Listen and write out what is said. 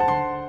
you